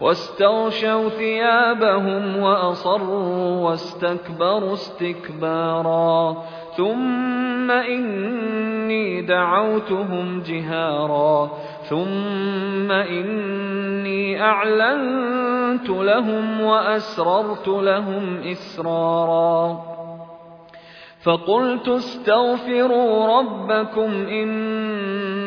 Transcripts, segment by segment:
واستغشوا ثيابهم وأصروا واستكبروا استكبارا. ثم إني دعوتهم جهارا. ثم إني أعلنت لهم وأسررت لهم إسرارا. فقلت استغفروا ربكم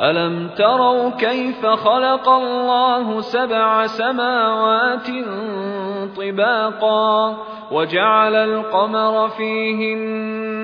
ألم تروا كيف خلق الله سبع سماوات طباقا وجعل القمر فيهن